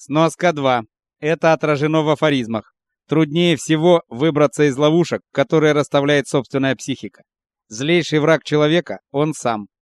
Сноска 2. Это отражено в афоризмах. Труднее всего выбраться из ловушек, которые расставляет собственная психика. Злейший враг человека он сам.